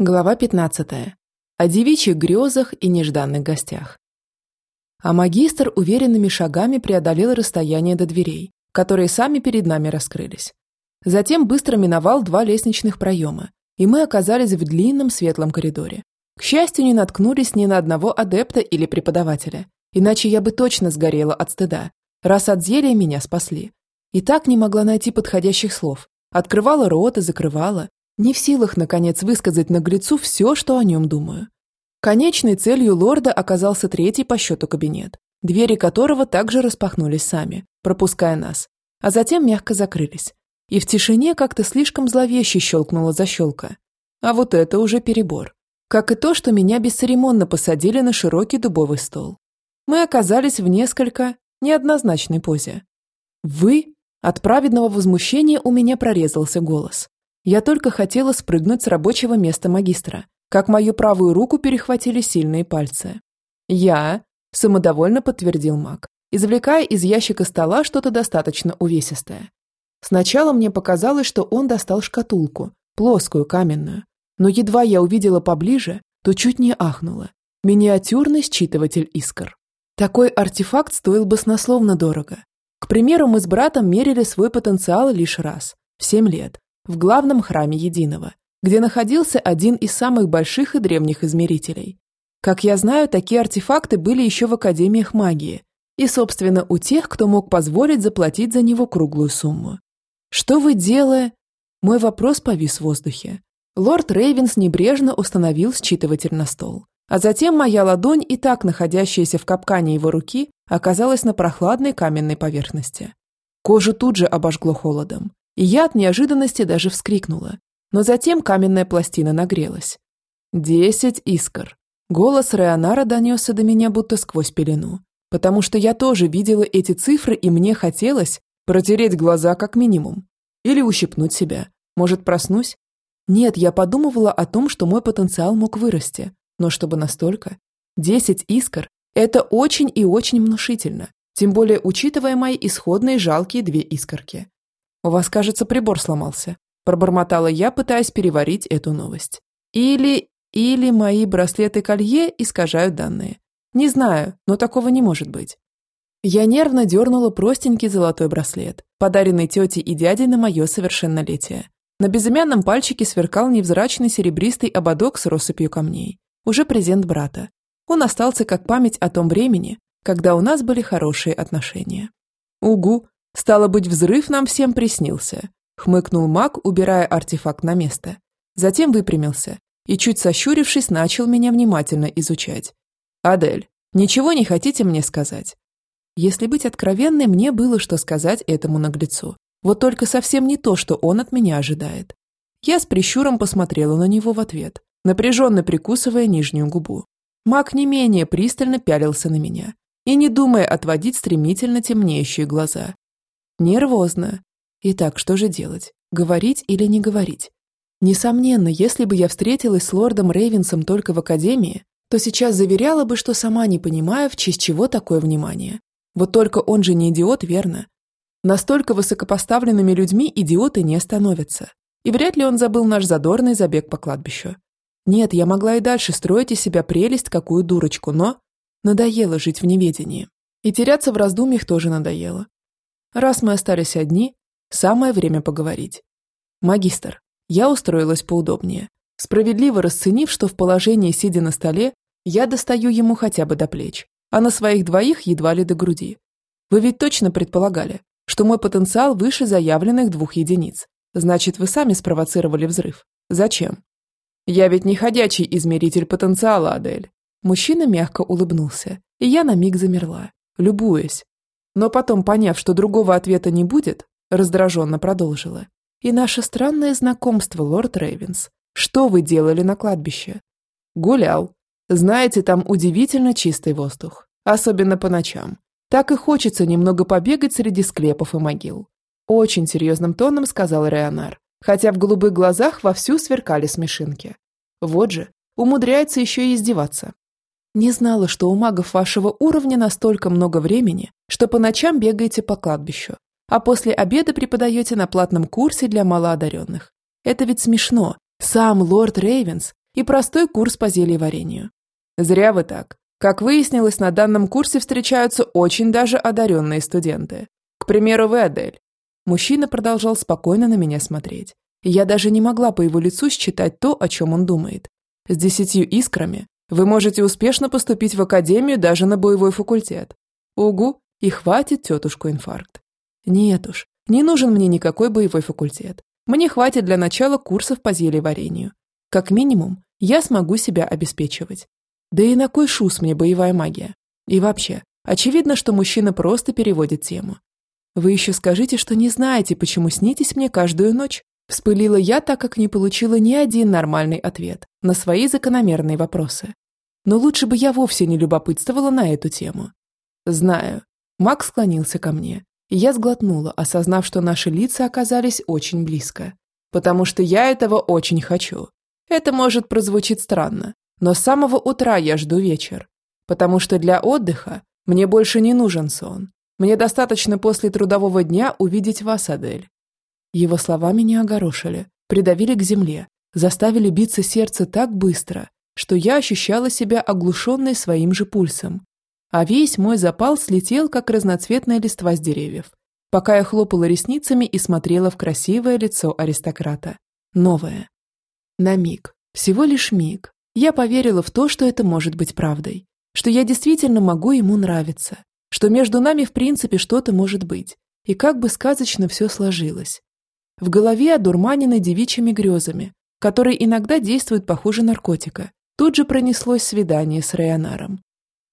Глава 15. О девичьих грезах и нежданных гостях. А магистр уверенными шагами преодолел расстояние до дверей, которые сами перед нами раскрылись. Затем быстро миновал два лестничных проема, и мы оказались в длинном светлом коридоре. К счастью, не наткнулись ни на одного адепта или преподавателя, иначе я бы точно сгорела от стыда, раз от зелья меня спасли. И так не могла найти подходящих слов. Открывала рот и закрывала, не в силах, наконец, высказать наглецу все, что о нем думаю. Конечной целью лорда оказался третий по счету кабинет, двери которого также распахнулись сами, пропуская нас, а затем мягко закрылись. И в тишине как-то слишком зловеще щелкнула защелка. А вот это уже перебор. Как и то, что меня бесцеремонно посадили на широкий дубовый стол. Мы оказались в несколько неоднозначной позе. «Вы?» От праведного возмущения у меня прорезался голос. Я только хотела спрыгнуть с рабочего места магистра, как мою правую руку перехватили сильные пальцы. «Я», – самодовольно подтвердил маг, извлекая из ящика стола что-то достаточно увесистое. Сначала мне показалось, что он достал шкатулку, плоскую, каменную, но едва я увидела поближе, то чуть не ахнула. Миниатюрный считыватель искр. Такой артефакт стоил баснословно дорого. К примеру, мы с братом мерили свой потенциал лишь раз, в 7 лет, в главном храме Единого, где находился один из самых больших и древних измерителей. Как я знаю, такие артефакты были еще в Академиях магии и, собственно, у тех, кто мог позволить заплатить за него круглую сумму. «Что вы делая?» Мой вопрос повис в воздухе. Лорд Рейвенс небрежно установил считыватель на стол. А затем моя ладонь, и так находящаяся в капкане его руки, оказалась на прохладной каменной поверхности. Кожу тут же обожгло холодом, и я от неожиданности даже вскрикнула. Но затем каменная пластина нагрелась. «Десять искр». Голос Реонара донесся до меня будто сквозь пелену, потому что я тоже видела эти цифры, и мне хотелось протереть глаза как минимум. Или ущипнуть себя. Может, проснусь? Нет, я подумывала о том, что мой потенциал мог вырасти. Но чтобы настолько? Десять искр – это очень и очень внушительно. Тем более, учитывая мои исходные жалкие две искорки. «У вас, кажется, прибор сломался», – пробормотала я, пытаясь переварить эту новость. «Или... или мои браслеты-колье искажают данные. Не знаю, но такого не может быть». Я нервно дернула простенький золотой браслет, подаренный тете и дяде на мое совершеннолетие. На безымянном пальчике сверкал невзрачный серебристый ободок с россыпью камней. Уже презент брата. Он остался как память о том времени, когда у нас были хорошие отношения. Угу, Стало быть, взрыв нам всем приснился. Хмыкнул маг, убирая артефакт на место. Затем выпрямился и, чуть сощурившись, начал меня внимательно изучать. «Адель, ничего не хотите мне сказать?» Если быть откровенной, мне было что сказать этому наглецу. Вот только совсем не то, что он от меня ожидает. Я с прищуром посмотрела на него в ответ, напряженно прикусывая нижнюю губу. Маг не менее пристально пялился на меня и не думая отводить стремительно темнеющие глаза. Нервозно. Итак, что же делать? Говорить или не говорить? Несомненно, если бы я встретилась с лордом Рейвенсом только в академии, то сейчас заверяла бы, что сама не понимаю, в честь чего такое внимание. Вот только он же не идиот, верно? Настолько высокопоставленными людьми идиоты не становятся. И вряд ли он забыл наш задорный забег по кладбищу. Нет, я могла и дальше строить из себя прелесть, какую дурочку, но... Надоело жить в неведении. И теряться в раздумьях тоже надоело. Раз мы остались одни, самое время поговорить. Магистр, я устроилась поудобнее. Справедливо расценив, что в положении, сидя на столе, я достаю ему хотя бы до плеч, а на своих двоих едва ли до груди. Вы ведь точно предполагали, что мой потенциал выше заявленных двух единиц. Значит, вы сами спровоцировали взрыв. Зачем? Я ведь не ходячий измеритель потенциала, Адель. Мужчина мягко улыбнулся, и я на миг замерла, любуясь, но потом, поняв, что другого ответа не будет, раздраженно продолжила. «И наше странное знакомство, лорд Рейвенс. Что вы делали на кладбище?» «Гулял. Знаете, там удивительно чистый воздух. Особенно по ночам. Так и хочется немного побегать среди склепов и могил». Очень серьезным тоном сказал Реонар, хотя в голубых глазах вовсю сверкали смешинки. Вот же, умудряется еще и издеваться. Не знала, что у магов вашего уровня настолько много времени, что по ночам бегаете по кладбищу, а после обеда преподаете на платном курсе для малоодаренных. Это ведь смешно. Сам лорд Рейвенс и простой курс по зельеварению. Зря вы так. Как выяснилось, на данном курсе встречаются очень даже одаренные студенты. К примеру, вы, Адель. Мужчина продолжал спокойно на меня смотреть. Я даже не могла по его лицу считать то, о чем он думает. С десятью искрами вы можете успешно поступить в академию даже на боевой факультет. Угу, и хватит тетушку инфаркт. Нет уж, не нужен мне никакой боевой факультет. Мне хватит для начала курсов по зельеварению. Как минимум, я смогу себя обеспечивать. Да и на кой шус мне боевая магия? И вообще, очевидно, что мужчина просто переводит тему. Вы еще скажите, что не знаете, почему снитесь мне каждую ночь. Вспылила я, так как не получила ни один нормальный ответ на свои закономерные вопросы. Но лучше бы я вовсе не любопытствовала на эту тему. Знаю. Макс склонился ко мне, и я сглотнула, осознав, что наши лица оказались очень близко. Потому что я этого очень хочу. Это может прозвучить странно, но с самого утра я жду вечер. Потому что для отдыха мне больше не нужен сон. Мне достаточно после трудового дня увидеть вас, Адель. Его слова меня огорошили, придавили к земле, заставили биться сердце так быстро, что я ощущала себя оглушенной своим же пульсом. А весь мой запал слетел, как разноцветная листва с деревьев, пока я хлопала ресницами и смотрела в красивое лицо аристократа. Новое. На миг, всего лишь миг, я поверила в то, что это может быть правдой, что я действительно могу ему нравиться, что между нами в принципе что-то может быть, и как бы сказочно все сложилось. В голове одурманены девичьими грезами, которые иногда действуют похуже наркотика, тут же пронеслось свидание с Районаром.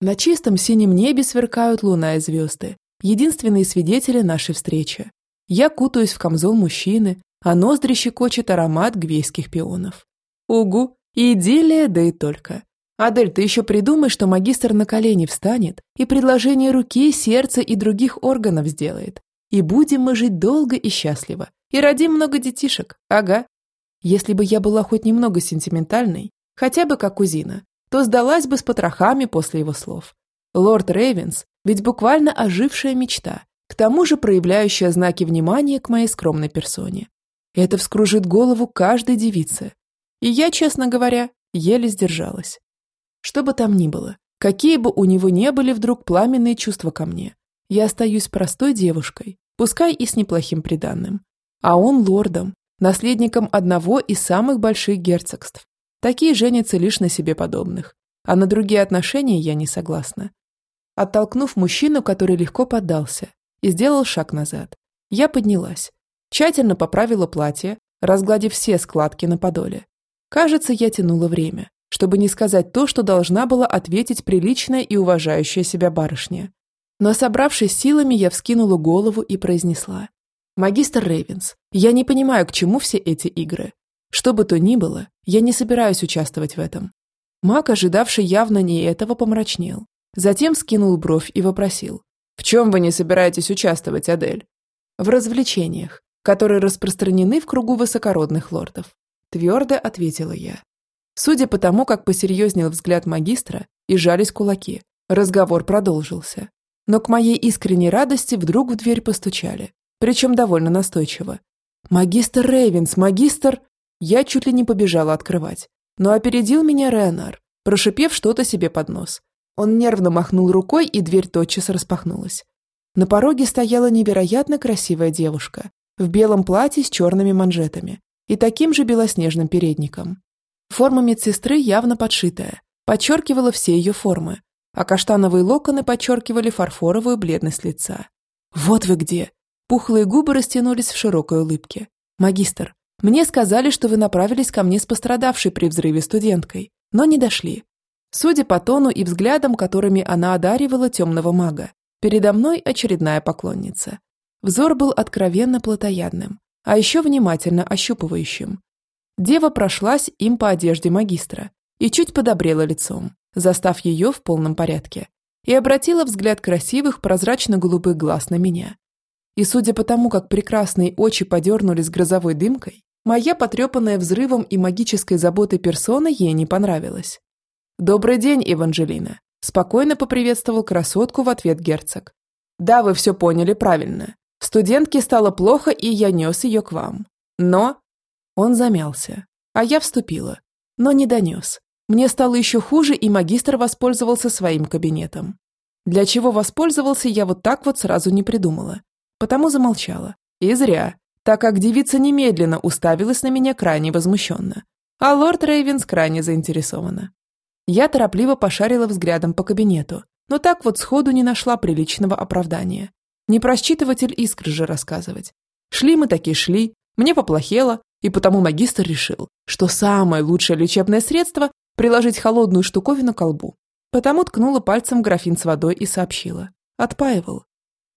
На чистом синем небе сверкают луна и звезды, единственные свидетели нашей встречи. Я кутаюсь в камзол мужчины, а ноздри щекочет аромат гвейских пионов. Угу, идиллия, да и только. Адель, ты еще придумай, что магистр на колени встанет и предложение руки, сердца и других органов сделает. И будем мы жить долго и счастливо. И родим много детишек. Ага. Если бы я была хоть немного сентиментальной, хотя бы как кузина, то сдалась бы с потрохами после его слов. Лорд Рейвенс ведь буквально ожившая мечта, к тому же проявляющая знаки внимания к моей скромной персоне. Это вскружит голову каждой девице. И я, честно говоря, еле сдержалась. Что бы там ни было, какие бы у него не были вдруг пламенные чувства ко мне, я остаюсь простой девушкой, пускай и с неплохим приданным. А он лордом, наследником одного из самых больших герцогств. Такие женятся лишь на себе подобных. А на другие отношения я не согласна. Оттолкнув мужчину, который легко поддался, и сделал шаг назад, я поднялась, тщательно поправила платье, разгладив все складки на подоле. Кажется, я тянула время, чтобы не сказать то, что должна была ответить приличная и уважающая себя барышня. Но, собравшись силами, я вскинула голову и произнесла. «Магистр Рейвенс, я не понимаю, к чему все эти игры. Что бы то ни было, я не собираюсь участвовать в этом. Маг, ожидавший явно не этого, помрачнел. Затем скинул бровь и вопросил. «В чем вы не собираетесь участвовать, Адель?» «В развлечениях, которые распространены в кругу высокородных лордов», твердо ответила я. Судя по тому, как посерьезнел взгляд магистра и жались кулаки, разговор продолжился. Но к моей искренней радости вдруг в дверь постучали, причем довольно настойчиво. «Магистр Рейвенс, магистр...» Я чуть ли не побежала открывать, но опередил меня Реонар, прошипев что-то себе под нос. Он нервно махнул рукой, и дверь тотчас распахнулась. На пороге стояла невероятно красивая девушка в белом платье с черными манжетами и таким же белоснежным передником. Форма медсестры явно подшитая, подчеркивала все ее формы, а каштановые локоны подчеркивали фарфоровую бледность лица. «Вот вы где!» Пухлые губы растянулись в широкой улыбке. «Магистр, мне сказали, что вы направились ко мне с пострадавшей при взрыве студенткой, но не дошли. Судя по тону и взглядам, которыми она одаривала темного мага, передо мной очередная поклонница. Взор был откровенно плотоядным, а еще внимательно ощупывающим. Дева прошлась им по одежде магистра и чуть подобрела лицом, застав ее в полном порядке, и обратила взгляд красивых прозрачно-голубых глаз на меня. И судя по тому, как прекрасные очи подернулись грозовой дымкой, Моя потрепанная взрывом и магической заботой персона ей не понравилась. «Добрый день, Эванжелина», – спокойно поприветствовал красотку в ответ герцог. «Да, вы все поняли правильно. Студентке стало плохо, и я нес ее к вам. Но...» Он замялся, а я вступила. но не донес. Мне стало еще хуже, и магистр воспользовался своим кабинетом. Для чего воспользовался, я вот так вот сразу не придумала. Потому замолчала. И зря, так как девица немедленно уставилась на меня крайне возмущенно. А лорд Рейвенс крайне заинтересована. Я торопливо пошарила взглядом по кабинету, но так вот сходу не нашла приличного оправдания. Не про считыватель искр же рассказывать. Шли мы такие шли, мне поплохело, и потому магистр решил, что самое лучшее лечебное средство – приложить холодную штуковину к колбу. Потому ткнула пальцем графин с водой и сообщила. Отпаивал.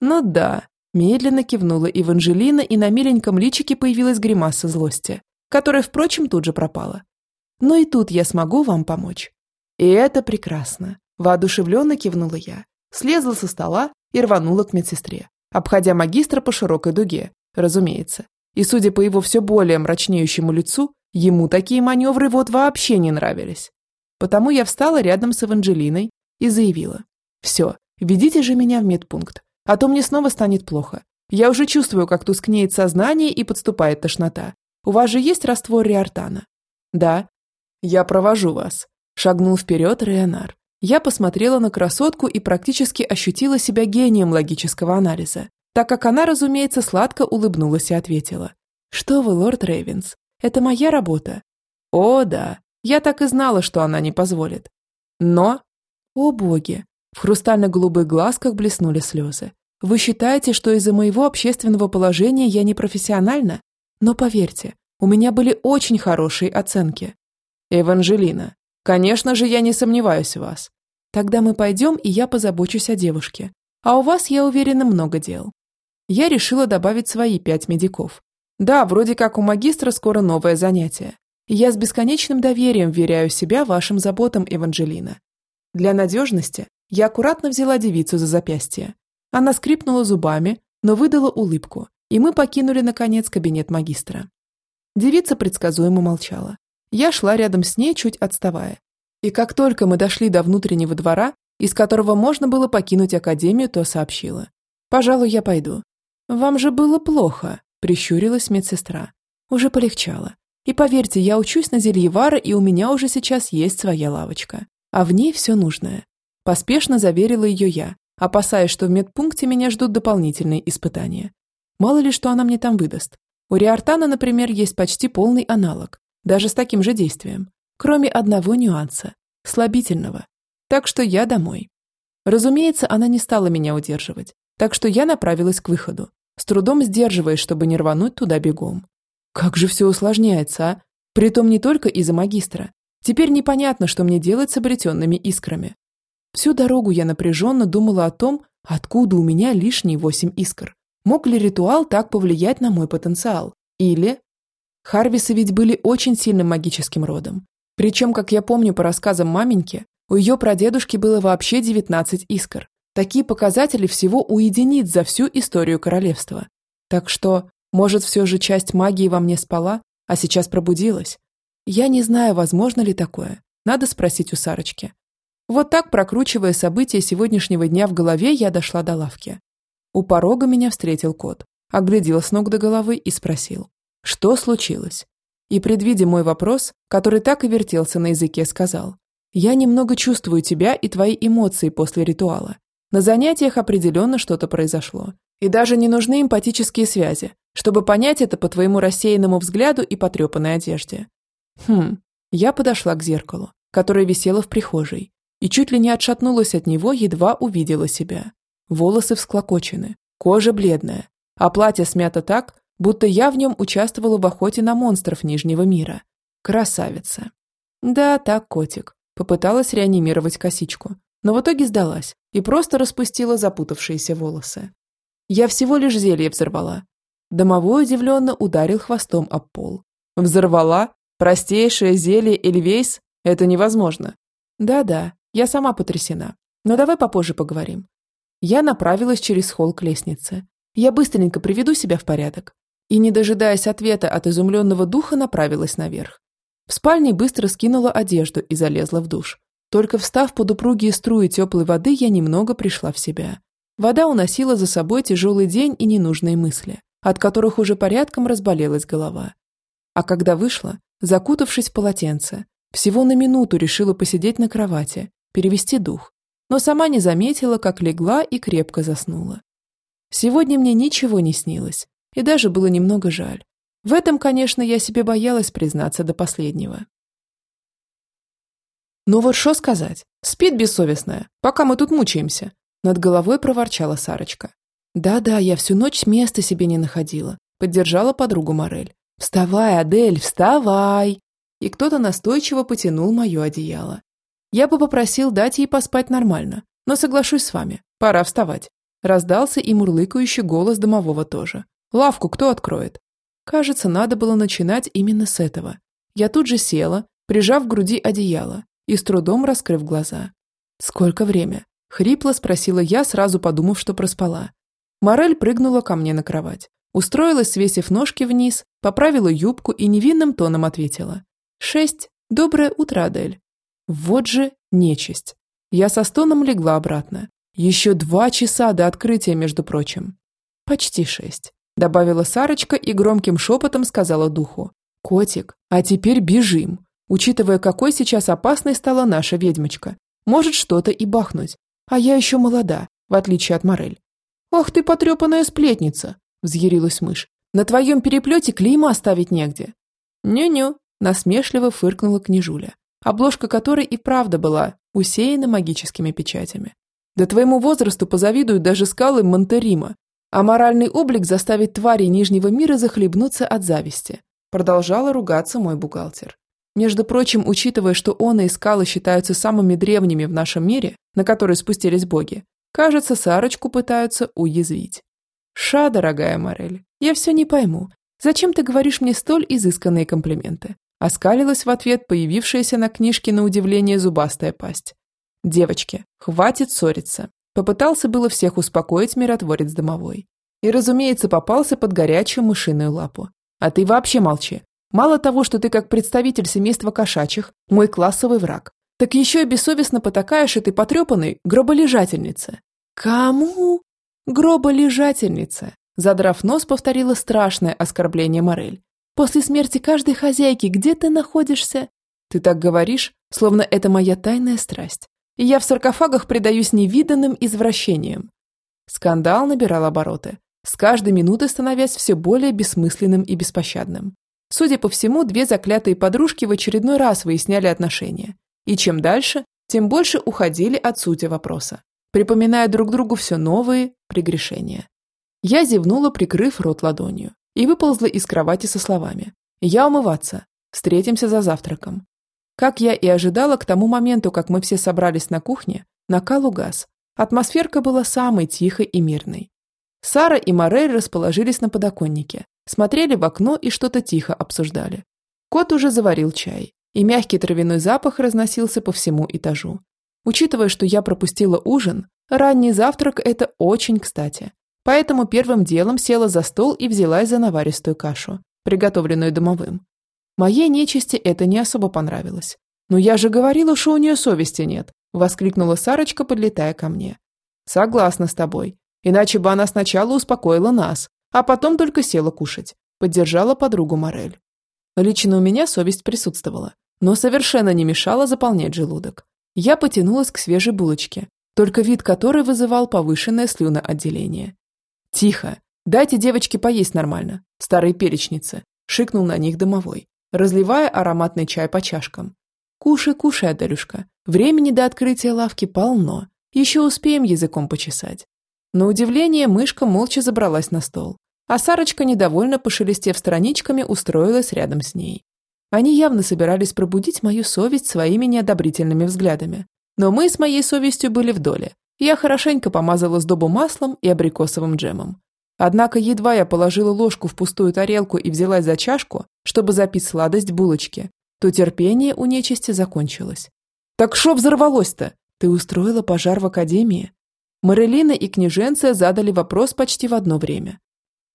Ну да, медленно кивнула Эванжелина, и на миленьком личике появилась гримаса злости, которая, впрочем, тут же пропала. Но и тут я смогу вам помочь. И это прекрасно. Воодушевленно кивнула я, слезла со стола и рванула к медсестре, обходя магистра по широкой дуге, разумеется. И, судя по его все более мрачнеющему лицу, ему такие маневры вот вообще не нравились. Потому я встала рядом с Эванжелиной и заявила. «Все, ведите же меня в медпункт, а то мне снова станет плохо. Я уже чувствую, как тускнеет сознание и подступает тошнота. У вас же есть раствор риортана?» «Да». «Я провожу вас», – шагнул вперед Реонар. Я посмотрела на красотку и практически ощутила себя гением логического анализа, так как она, разумеется, сладко улыбнулась и ответила. «Что вы, лорд Рейвенс, это моя работа». «О, да, я так и знала, что она не позволит». «Но...» «О, боги!» В хрустально-голубых глазках блеснули слезы. «Вы считаете, что из-за моего общественного положения я не профессиональна? Но поверьте, у меня были очень хорошие оценки». «Эванжелина, конечно же, я не сомневаюсь в вас. Тогда мы пойдем, и я позабочусь о девушке. А у вас, я уверена, много дел. Я решила добавить свои пять медиков. Да, вроде как у магистра скоро новое занятие. я с бесконечным доверием веряю себя вашим заботам, Эванжелина. Для надежности я аккуратно взяла девицу за запястье. Она скрипнула зубами, но выдала улыбку, и мы покинули, наконец, кабинет магистра. Девица предсказуемо молчала. Я шла рядом с ней, чуть отставая, и как только мы дошли до внутреннего двора, из которого можно было покинуть академию, то сообщила. «Пожалуй, я пойду». «Вам же было плохо», – прищурилась медсестра. «Уже полегчало. И поверьте, я учусь на зельевара, и у меня уже сейчас есть своя лавочка. А в ней все нужное». Поспешно заверила ее я, опасаясь, что в медпункте меня ждут дополнительные испытания. Мало ли, что она мне там выдаст. У Риортана, например, есть почти полный аналог, даже с таким же действием кроме одного нюанса – слабительного. Так что я домой. Разумеется, она не стала меня удерживать, так что я направилась к выходу, с трудом сдерживаясь, чтобы не рвануть туда бегом. Как же все усложняется, а? Притом не только из-за магистра. Теперь непонятно, что мне делать с обретенными искрами. Всю дорогу я напряженно думала о том, откуда у меня лишние восемь искр. Мог ли ритуал так повлиять на мой потенциал? Или... Харвисы ведь были очень сильным магическим родом. Причем, как я помню по рассказам маменьки, у ее прадедушки было вообще 19 искр. Такие показатели всего у единиц за всю историю королевства. Так что, может, все же часть магии во мне спала, а сейчас пробудилась? Я не знаю, возможно ли такое. Надо спросить у Сарочки. Вот так, прокручивая события сегодняшнего дня в голове, я дошла до лавки. У порога меня встретил кот, оглядел с ног до головы и спросил, что случилось и, предвидя мой вопрос, который так и вертелся на языке, сказал, «Я немного чувствую тебя и твои эмоции после ритуала. На занятиях определенно что-то произошло. И даже не нужны эмпатические связи, чтобы понять это по твоему рассеянному взгляду и потрепанной одежде». Хм, я подошла к зеркалу, которое висело в прихожей, и чуть ли не отшатнулась от него, едва увидела себя. Волосы всклокочены, кожа бледная, а платье смято так, будто я в нем участвовала в охоте на монстров Нижнего мира. Красавица. Да, так, котик. Попыталась реанимировать косичку, но в итоге сдалась и просто распустила запутавшиеся волосы. Я всего лишь зелье взорвала. Домовой удивленно ударил хвостом об пол. Взорвала? Простейшее зелье Эльвейс? Это невозможно. Да-да, я сама потрясена. Но давай попозже поговорим. Я направилась через холл к лестнице. Я быстренько приведу себя в порядок и, не дожидаясь ответа от изумленного духа, направилась наверх. В спальне быстро скинула одежду и залезла в душ. Только встав под упругие струи теплой воды, я немного пришла в себя. Вода уносила за собой тяжелый день и ненужные мысли, от которых уже порядком разболелась голова. А когда вышла, закутавшись в полотенце, Всего на минуту решила посидеть на кровати, перевести дух, но сама не заметила, как легла и крепко заснула. Сегодня мне ничего не снилось, и даже было немного жаль. В этом, конечно, я себе боялась признаться до последнего. «Ну вот что сказать? Спит бессовестная, пока мы тут мучаемся!» Над головой проворчала Сарочка. «Да-да, я всю ночь места себе не находила», поддержала подругу Морель. «Вставай, Адель, вставай!» И кто-то настойчиво потянул мое одеяло. Я бы попросил дать ей поспать нормально, но соглашусь с вами, пора вставать. Раздался и мурлыкающий голос домового тоже. «Лавку кто откроет?» Кажется, надо было начинать именно с этого. Я тут же села, прижав к груди одеяло и с трудом раскрыв глаза. «Сколько время?» – хрипло спросила я, сразу подумав, что проспала. Морель прыгнула ко мне на кровать. Устроилась, свесив ножки вниз, поправила юбку и невинным тоном ответила. «Шесть. Доброе утро, Адель». Вот же нечисть. Я со стоном легла обратно. Еще два часа до открытия, между прочим. Почти шесть. Добавила Сарочка и громким шепотом сказала духу. «Котик, а теперь бежим. Учитывая, какой сейчас опасной стала наша ведьмочка. Может что-то и бахнуть. А я еще молода, в отличие от Морель. «Ах ты потрепанная сплетница!» – взъярилась мышь. «На твоем переплете клейма оставить негде». «Ню-ню», – насмешливо фыркнула княжуля, обложка которой и правда была усеяна магическими печатями. «Да твоему возрасту позавидуют даже скалы Монтерима, а моральный облик заставит твари Нижнего мира захлебнуться от зависти», продолжала ругаться мой бухгалтер. Между прочим, учитывая, что он и скалы считаются самыми древними в нашем мире, на которые спустились боги, Кажется, Сарочку пытаются уязвить. Ша, дорогая Морель, я все не пойму. Зачем ты говоришь мне столь изысканные комплименты? Оскалилась в ответ появившаяся на книжке на удивление зубастая пасть. Девочки, хватит ссориться. Попытался было всех успокоить миротворец домовой. И, разумеется, попался под горячую мышиную лапу. А ты вообще молчи. Мало того, что ты как представитель семейства кошачьих, мой классовый враг, так еще и бессовестно потакаешь этой потрепанной гроболежательнице. Кому? Гроболежательнице. Задрав нос, повторила страшное оскорбление Морель. После смерти каждой хозяйки где ты находишься? Ты так говоришь, словно это моя тайная страсть. И я в саркофагах предаюсь невиданным извращениям. Скандал набирал обороты, с каждой минутой становясь все более бессмысленным и беспощадным. Судя по всему, две заклятые подружки в очередной раз выясняли отношения. И чем дальше, тем больше уходили от сути вопроса, припоминая друг другу все новые прегрешения. Я зевнула, прикрыв рот ладонью, и выползла из кровати со словами «Я умываться, встретимся за завтраком». Как я и ожидала, к тому моменту, как мы все собрались на кухне, накал угас. Атмосферка была самой тихой и мирной. Сара и Морель расположились на подоконнике, смотрели в окно и что-то тихо обсуждали. Кот уже заварил чай, и мягкий травяной запах разносился по всему этажу. Учитывая, что я пропустила ужин, ранний завтрак – это очень кстати. Поэтому первым делом села за стол и взялась за наваристую кашу, приготовленную домовым. Моей нечисти это не особо понравилось. «Но я же говорила, что у нее совести нет», – воскликнула Сарочка, подлетая ко мне. «Согласна с тобой. Иначе бы она сначала успокоила нас, а потом только села кушать», – поддержала подругу Морель. Лично у меня совесть присутствовала но совершенно не мешало заполнять желудок. Я потянулась к свежей булочке, только вид которой вызывал повышенное слюноотделение. «Тихо! Дайте девочке поесть нормально, старые перечницы!» – шикнул на них домовой, разливая ароматный чай по чашкам. «Кушай, кушай, Аделюшка, времени до открытия лавки полно, еще успеем языком почесать». На удивление мышка молча забралась на стол, а Сарочка, недовольно пошелестев страничками, устроилась рядом с ней. Они явно собирались пробудить мою совесть своими неодобрительными взглядами. Но мы с моей совестью были в доле. Я хорошенько помазала сдобу маслом и абрикосовым джемом. Однако едва я положила ложку в пустую тарелку и взялась за чашку, чтобы запить сладость булочки, то терпение у нечисти закончилось. «Так что взорвалось-то? Ты устроила пожар в академии?» Марелина и княженция задали вопрос почти в одно время.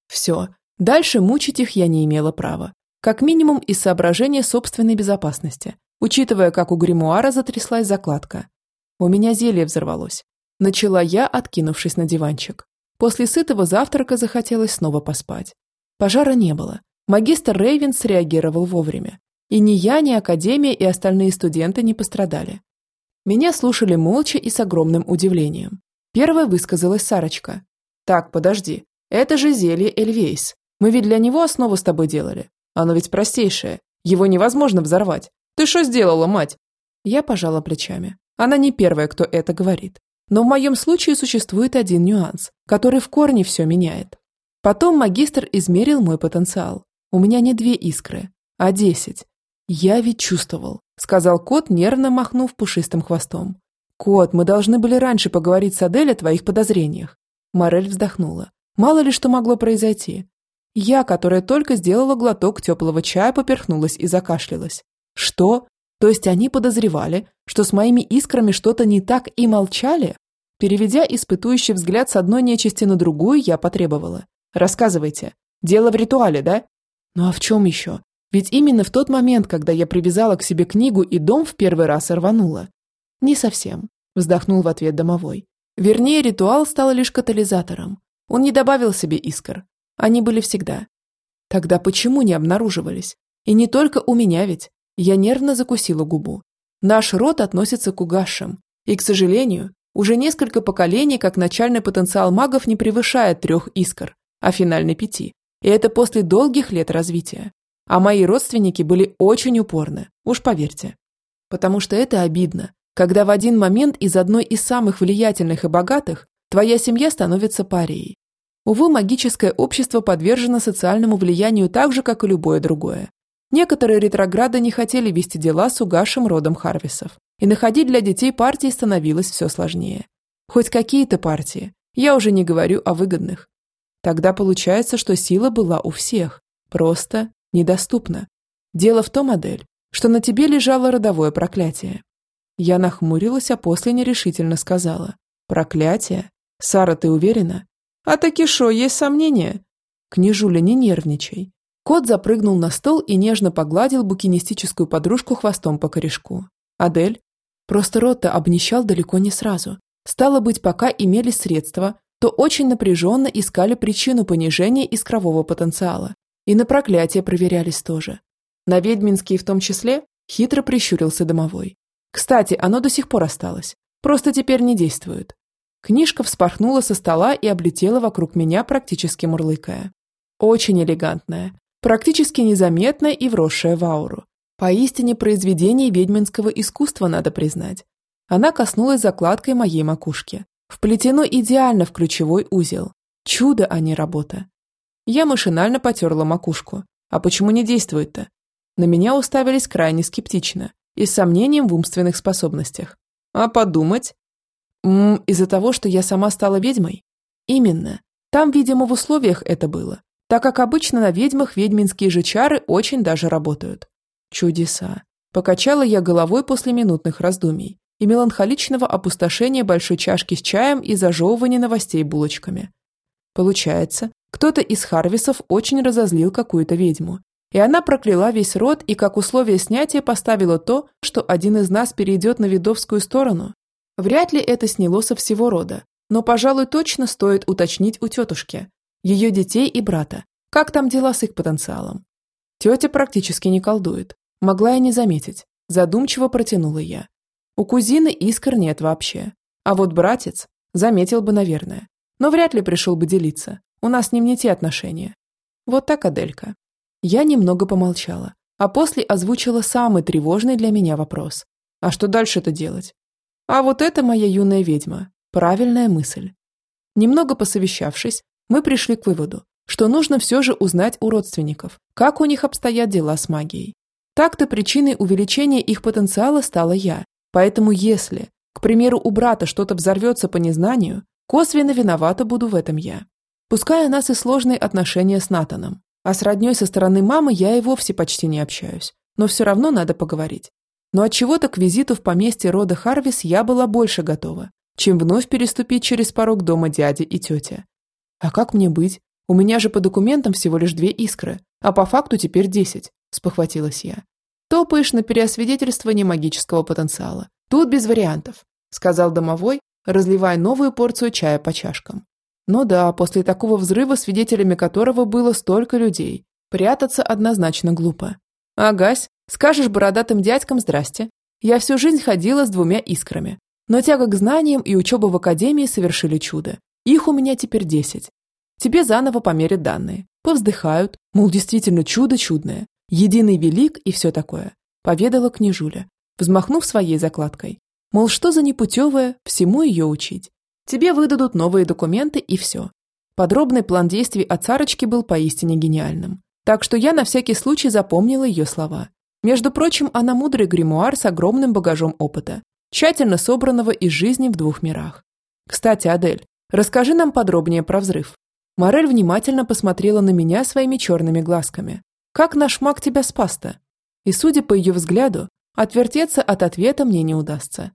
Все, дальше мучить их я не имела права. Как минимум из соображения собственной безопасности, учитывая, как у гримуара затряслась закладка. У меня зелье взорвалось. Начала я, откинувшись на диванчик. После сытого завтрака захотелось снова поспать. Пожара не было. Магистр Рейвен среагировал вовремя. И ни я, ни Академия и остальные студенты не пострадали. Меня слушали молча и с огромным удивлением. Первая высказалась Сарочка. «Так, подожди. Это же зелье Эльвейс. Мы ведь для него основу с тобой делали. Оно ведь простейшее. Его невозможно взорвать. Ты что сделала, мать?» Я пожала плечами. Она не первая, кто это говорит. Но в моем случае существует один нюанс, который в корне все меняет. Потом магистр измерил мой потенциал. У меня не две искры, а десять. Я ведь чувствовал, сказал кот, нервно махнув пушистым хвостом. Кот, мы должны были раньше поговорить с Адель о твоих подозрениях. Морель вздохнула. Мало ли что могло произойти. Я, которая только сделала глоток теплого чая, поперхнулась и закашлялась. Что? То есть они подозревали, что с моими искрами что-то не так и молчали? Переведя испытующий взгляд с одной нечисти на другую, я потребовала. «Рассказывайте. Дело в ритуале, да?» «Ну а в чем еще? Ведь именно в тот момент, когда я привязала к себе книгу и дом в первый раз рванула». «Не совсем», – вздохнул в ответ домовой. Вернее, ритуал стал лишь катализатором. Он не добавил себе искр. Они были всегда. Тогда почему не обнаруживались? И не только у меня ведь. Я нервно закусила губу. Наш род относится к угасшим. И, к сожалению, уже несколько поколений, как начальный потенциал магов не превышает трех искр, а финальный пяти. И это после долгих лет развития. А мои родственники были очень упорны, уж поверьте. Потому что это обидно, когда в один момент из одной из самых влиятельных и богатых твоя семья становится парией. Увы, магическое общество подвержено социальному влиянию так же, как и любое другое. Некоторые ретрограды не хотели вести дела с угасшим родом Харвисов, и находить для детей партии становилось все сложнее. Хоть какие-то партии, я уже не говорю о выгодных. Тогда получается, что сила была у всех, просто недоступна. Дело в том, Адель, что на тебе лежало родовое проклятие. Я нахмурилась, а после нерешительно сказала. Проклятие? Сара, ты уверена? А таки шо, есть сомнения? Княжуля, не нервничай. Кот запрыгнул на стол и нежно погладил букинистическую подружку хвостом по корешку. Адель? Просто Ротта обнищал далеко не сразу. Стало быть, пока имели средства, то очень напряженно искали причину понижения искрового потенциала. И на проклятие проверялись тоже. На ведьминские в том числе хитро прищурился домовой. Кстати, оно до сих пор осталось. Просто теперь не действует. Книжка вспорхнула со стола и облетела вокруг меня, практически мурлыкая. Очень элегантная, практически незаметная и вросшая в ауру. Поистине произведение ведьминского искусства, надо признать. Она коснулась закладкой моей макушки. Вплетено идеально в ключевой узел. Чудо, а не работа. Я машинально потерла макушку. А почему не действует-то? На меня уставились крайне скептично и с сомнением в умственных способностях. А подумать? Из-за того, что я сама стала ведьмой? Именно. Там, видимо, в условиях это было так как обычно на ведьмах ведьминские же чары очень даже работают. Чудеса. Покачала я головой после минутных раздумий и меланхоличного опустошения большой чашки с чаем и зажевывания новостей булочками. Получается, кто-то из Харвисов очень разозлил какую-то ведьму, и она прокляла весь род и как условие снятия поставила то, что один из нас перейдет на ведовскую сторону. Вряд ли это сняло со всего рода, но, пожалуй, точно стоит уточнить у тетушки, ее детей и брата. Как там дела с их потенциалом? Тетя практически не колдует. Могла я не заметить. Задумчиво протянула я. У кузины искр нет вообще. А вот братец заметил бы, наверное. Но вряд ли пришел бы делиться. У нас с ним не те отношения. Вот так, Аделька. Я немного помолчала, а после озвучила самый тревожный для меня вопрос. А что дальше-то делать? А вот это моя юная ведьма. Правильная мысль. Немного посовещавшись, мы пришли к выводу, что нужно все же узнать у родственников, как у них обстоят дела с магией. Так-то причиной увеличения их потенциала стала я. Поэтому если, к примеру, у брата что-то взорвется по незнанию, косвенно виновата буду в этом я. Пускай у нас и сложные отношения с Натаном, а с родней со стороны мамы я и вовсе почти не общаюсь, но все равно надо поговорить. Но от чего то к визиту в поместье рода Харвис я была больше готова, чем вновь переступить через порог дома дяди и тети. «А как мне быть? У меня же по документам всего лишь две искры, а по факту теперь десять», – спохватилась я. «Топаешь на переосвидетельствование магического потенциала. Тут без вариантов», – сказал домовой, разливая новую порцию чая по чашкам. «Ну да, после такого взрыва, свидетелями которого было столько людей, прятаться однозначно глупо. Агась, скажешь бородатым дядькам здрасте. Я всю жизнь ходила с двумя искрами. Но тяга к знаниям и учеба в академии совершили чудо. Их у меня теперь десять. Тебе заново померят данные. Повздыхают, мол, действительно чудо чудное. Единый велик и все такое. Поведала княжуля, взмахнув своей закладкой. Мол, что за непутевое, всему ее учить. Тебе выдадут новые документы и все. Подробный план действий от Сарочки был поистине гениальным. Так что я на всякий случай запомнила ее слова. Между прочим, она мудрый гримуар с огромным багажом опыта, тщательно собранного из жизни в двух мирах. Кстати, Адель, расскажи нам подробнее про взрыв. Морель внимательно посмотрела на меня своими черными глазками. Как наш маг тебя спас-то? И, судя по ее взгляду, отвертеться от ответа мне не удастся.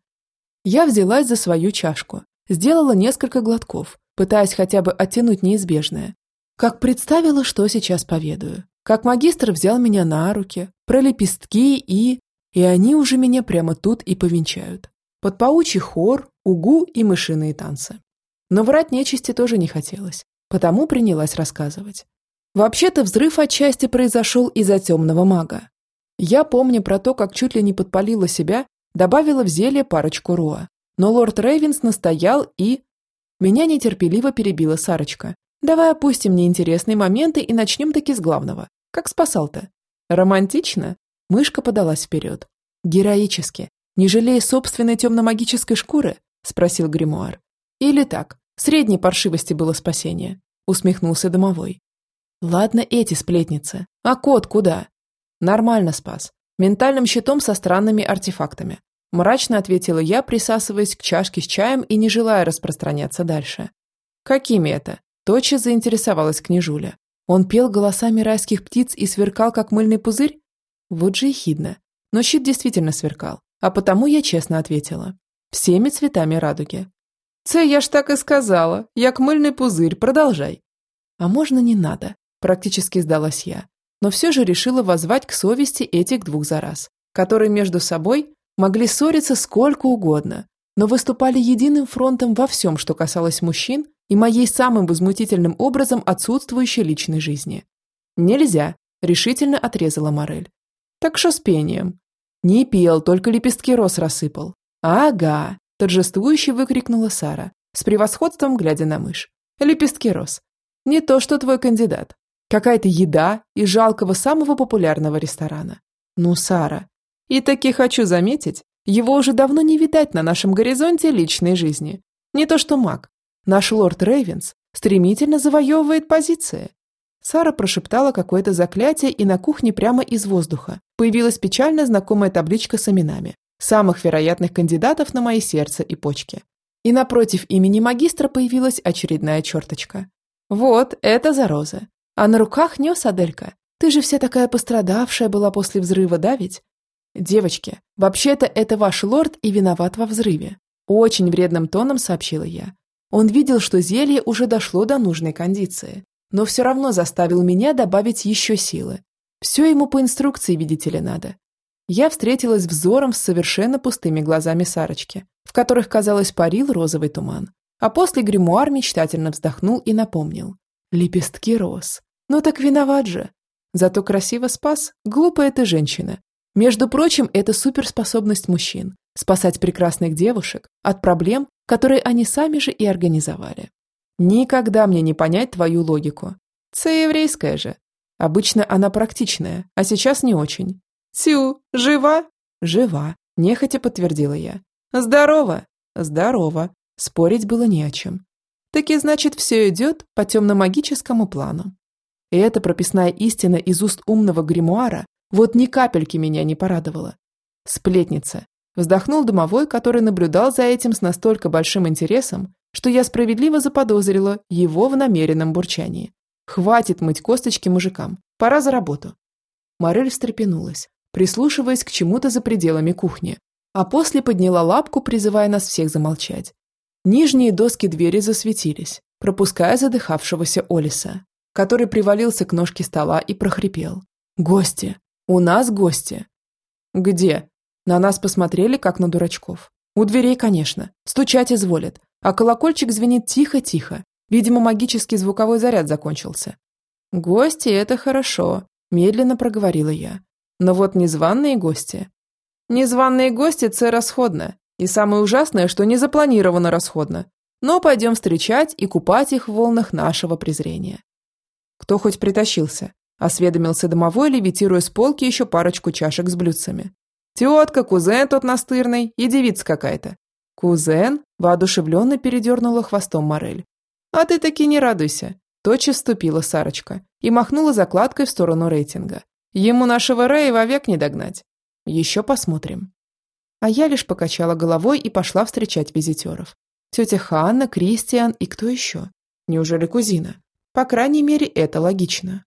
Я взялась за свою чашку, сделала несколько глотков, пытаясь хотя бы оттянуть неизбежное. Как представила, что сейчас поведаю. Как магистр взял меня на руки, про лепестки и... И они уже меня прямо тут и повенчают. Под паучий хор, угу и мышиные танцы. Но врать нечисти тоже не хотелось, потому принялась рассказывать. Вообще-то взрыв отчасти произошел из-за темного мага. Я, помню про то, как чуть ли не подпалила себя, добавила в зелье парочку роа. Но лорд Рейвенс настоял и... Меня нетерпеливо перебила Сарочка. Давай опустим неинтересные моменты и начнем таки с главного. Как спасал-то? Романтично? Мышка подалась вперед. Героически. Не жалея собственной темно-магической шкуры? Спросил гримуар. Или так, средней паршивости было спасение? Усмехнулся домовой. Ладно эти сплетницы. А кот куда? Нормально спас. Ментальным щитом со странными артефактами. Мрачно ответила я, присасываясь к чашке с чаем и не желая распространяться дальше. Какими это? Тотчас заинтересовалась княжуля. Он пел голосами райских птиц и сверкал, как мыльный пузырь? Вот же и хидно. Но щит действительно сверкал, а потому я честно ответила. Всеми цветами радуги. «Це я ж так и сказала. Як мыльный пузырь, продолжай». «А можно не надо?» Практически сдалась я. Но все же решила возвать к совести этих двух за раз, которые между собой могли ссориться сколько угодно, но выступали единым фронтом во всем, что касалось мужчин и моей самым возмутительным образом отсутствующей личной жизни. «Нельзя», – решительно отрезала Морель. «Так что с пением?» «Не пел, только лепестки роз рассыпал». «Ага», – торжествующе выкрикнула Сара, с превосходством глядя на мышь. «Лепестки роз. Не то, что твой кандидат. Какая-то еда из жалкого самого популярного ресторана. Ну, Сара. И таки хочу заметить, его уже давно не видать на нашем горизонте личной жизни. Не то что маг. Наш лорд Рейвенс стремительно завоевывает позиции. Сара прошептала какое-то заклятие, и на кухне прямо из воздуха появилась печально знакомая табличка с именами самых вероятных кандидатов на мои сердце и почки. И напротив имени магистра появилась очередная черточка. Вот, это зароза. А на руках нес Аделька. Ты же вся такая пострадавшая была после взрыва, да ведь? Девочки, вообще-то это ваш лорд и виноват во взрыве. Очень вредным тоном сообщила я. Он видел, что зелье уже дошло до нужной кондиции, но все равно заставил меня добавить еще силы. Все ему по инструкции, видите ли, надо. Я встретилась взором с совершенно пустыми глазами Сарочки, в которых, казалось, парил розовый туман. А после гримуар мечтательно вздохнул и напомнил. Лепестки роз. Ну так виноват же. Зато красиво спас. Глупая ты женщина. Между прочим, это суперспособность мужчин – спасать прекрасных девушек от проблем, которые они сами же и организовали. Никогда мне не понять твою логику. Це еврейская же. Обычно она практичная, а сейчас не очень. Тю, жива? Жива, нехотя подтвердила я. Здорово? Здорово. Спорить было не о чем. Таки значит, все идет по темно-магическому плану. И эта прописная истина из уст умного гримуара вот ни капельки меня не порадовала. Сплетница. Вздохнул домовой, который наблюдал за этим с настолько большим интересом, что я справедливо заподозрила его в намеренном бурчании. Хватит мыть косточки мужикам. Пора за работу. Морель встрепенулась, прислушиваясь к чему-то за пределами кухни, а после подняла лапку, призывая нас всех замолчать. Нижние доски двери засветились, пропуская задыхавшегося Олиса, который привалился к ножке стола и прохрипел. «Гости! У нас гости!» «Где?» На нас посмотрели, как на дурачков. У дверей, конечно. Стучать изволят. А колокольчик звенит тихо-тихо. Видимо, магический звуковой заряд закончился. «Гости – это хорошо», – медленно проговорила я. Но вот незваные гости. Незваные гости – це расходно. И самое ужасное, что не запланировано расходно. Но пойдем встречать и купать их в волнах нашего презрения. Кто хоть притащился? Осведомился домовой, левитируя с полки еще парочку чашек с блюдцами. Тетка, кузен тот настырный и девица какая-то. Кузен воодушевленно передернула хвостом Морель. А ты таки не радуйся. Тотчас вступила Сарочка и махнула закладкой в сторону рейтинга. Ему нашего Рэя вовек не догнать. Еще посмотрим. А я лишь покачала головой и пошла встречать визитеров. Тетя Ханна, Кристиан и кто еще? Неужели кузина? По крайней мере, это логично.